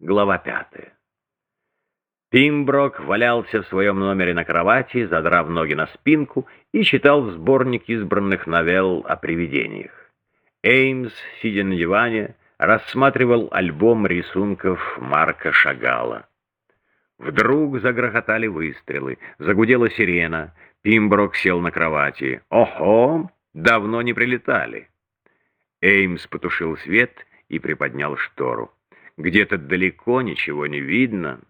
Глава пятая. Пимброк валялся в своем номере на кровати, задрав ноги на спинку, и читал сборник избранных новелл о привидениях. Эймс, сидя на диване, рассматривал альбом рисунков Марка Шагала. Вдруг загрохотали выстрелы, загудела сирена. Пимброк сел на кровати. «Ого! Давно не прилетали!» Эймс потушил свет и приподнял штору. Где-то далеко ничего не видно.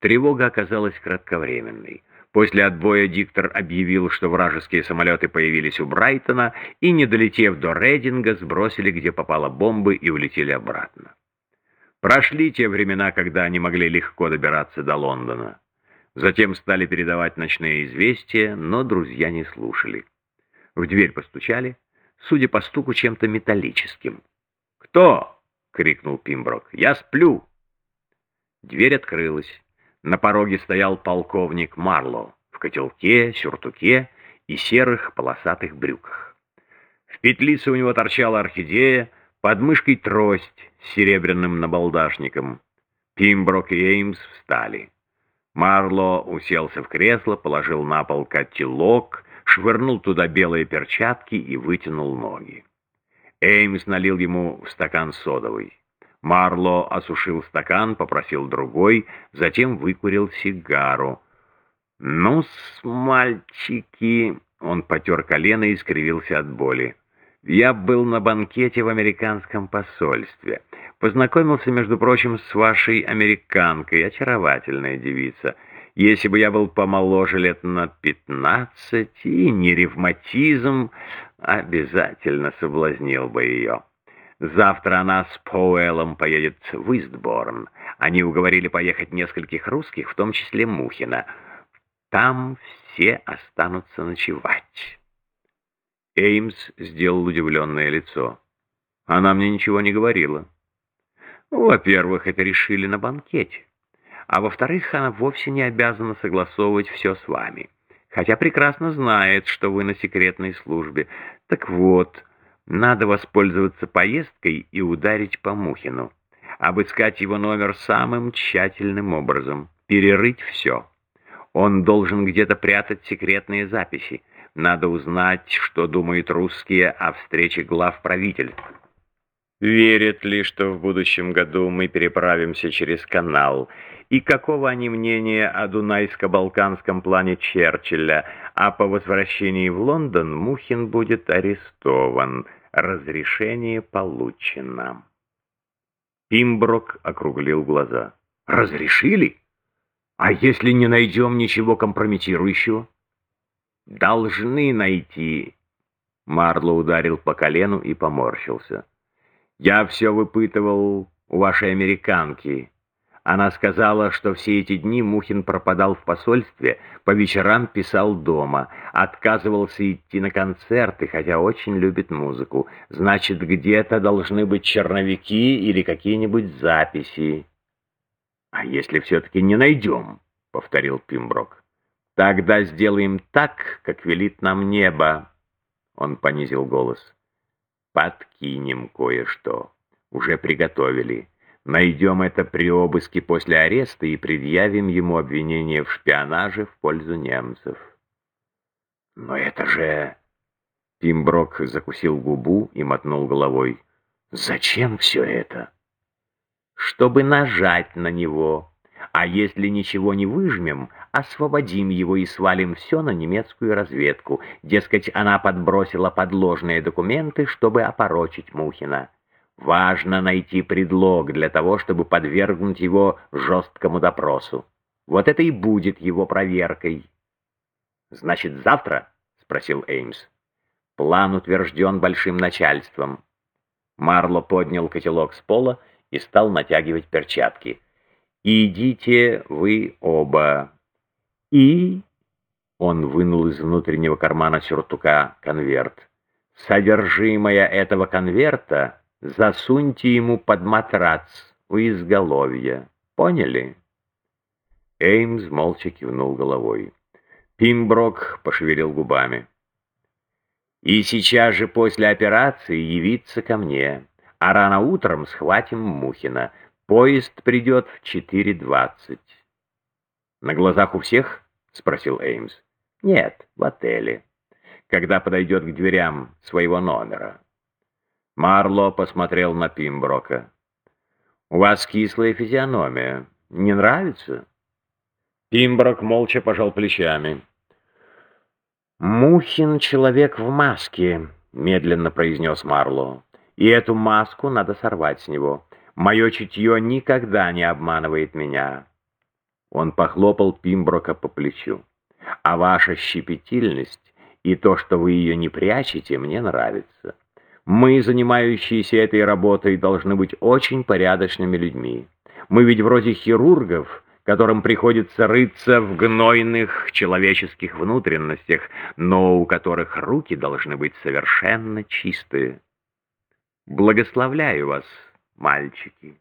Тревога оказалась кратковременной. После отбоя диктор объявил, что вражеские самолеты появились у Брайтона и, не долетев до Рейдинга, сбросили, где попало бомбы, и улетели обратно. Прошли те времена, когда они могли легко добираться до Лондона. Затем стали передавать ночные известия, но друзья не слушали. В дверь постучали, судя по стуку, чем-то металлическим. «Кто?» — крикнул Пимброк. «Я сплю!» Дверь открылась. На пороге стоял полковник Марло в котелке, сюртуке и серых полосатых брюках. В петлице у него торчала орхидея, под мышкой трость с серебряным набалдашником. Пимброк и Эймс встали. Марло уселся в кресло, положил на пол котелок, швырнул туда белые перчатки и вытянул ноги. Эймс налил ему в стакан содовый. Марло осушил стакан, попросил другой, затем выкурил сигару. «Ну-с, мальчики!» Он потер колено и скривился от боли. «Я был на банкете в американском посольстве. Познакомился, между прочим, с вашей американкой, очаровательная девица. Если бы я был помоложе лет на пятнадцать и не ревматизм, обязательно соблазнил бы ее. Завтра она с Поуэлом поедет в Истборн. Они уговорили поехать нескольких русских, в том числе Мухина. Там все останутся ночевать. Эймс сделал удивленное лицо. Она мне ничего не говорила. Во-первых, это решили на банкете. А во-вторых, она вовсе не обязана согласовывать все с вами хотя прекрасно знает, что вы на секретной службе. Так вот, надо воспользоваться поездкой и ударить по Мухину. Обыскать его номер самым тщательным образом, перерыть все. Он должен где-то прятать секретные записи. Надо узнать, что думают русские о встрече глав правительств. Верят ли, что в будущем году мы переправимся через канал? И какого они мнения о Дунайско-Балканском плане Черчилля, а по возвращении в Лондон Мухин будет арестован. Разрешение получено. Пимброк округлил глаза. «Разрешили? А если не найдем ничего компрометирующего?» «Должны найти». Марло ударил по колену и поморщился. «Я все выпытывал у вашей американки». Она сказала, что все эти дни Мухин пропадал в посольстве, по вечерам писал дома, отказывался идти на концерты, хотя очень любит музыку. Значит, где-то должны быть черновики или какие-нибудь записи. «А если все-таки не найдем?» — повторил Пимброк. «Тогда сделаем так, как велит нам небо». Он понизил голос. «Подкинем кое-что. Уже приготовили». Найдем это при обыске после ареста и предъявим ему обвинение в шпионаже в пользу немцев. Но это же... Пимброк закусил губу и мотнул головой. Зачем все это? Чтобы нажать на него. А если ничего не выжмем, освободим его и свалим все на немецкую разведку. Дескать, она подбросила подложные документы, чтобы опорочить Мухина. Важно найти предлог для того, чтобы подвергнуть его жесткому допросу. Вот это и будет его проверкой. «Значит, завтра?» — спросил Эймс. План утвержден большим начальством. Марло поднял котелок с пола и стал натягивать перчатки. «Идите вы оба». «И...» — он вынул из внутреннего кармана сюртука конверт. «Содержимое этого конверта...» Засуньте ему под матрац у изголовья. Поняли?» Эймс молча кивнул головой. Пимброк пошевелил губами. «И сейчас же после операции явиться ко мне, а рано утром схватим Мухина. Поезд придет в 4.20. «На глазах у всех?» — спросил Эймс. «Нет, в отеле. Когда подойдет к дверям своего номера». Марло посмотрел на Пимброка. «У вас кислая физиономия. Не нравится?» Пимброк молча пожал плечами. «Мухин человек в маске», — медленно произнес Марло. «И эту маску надо сорвать с него. Мое чутье никогда не обманывает меня». Он похлопал Пимброка по плечу. «А ваша щепетильность и то, что вы ее не прячете, мне нравится. Мы, занимающиеся этой работой, должны быть очень порядочными людьми. Мы ведь вроде хирургов, которым приходится рыться в гнойных человеческих внутренностях, но у которых руки должны быть совершенно чистые. Благословляю вас, мальчики.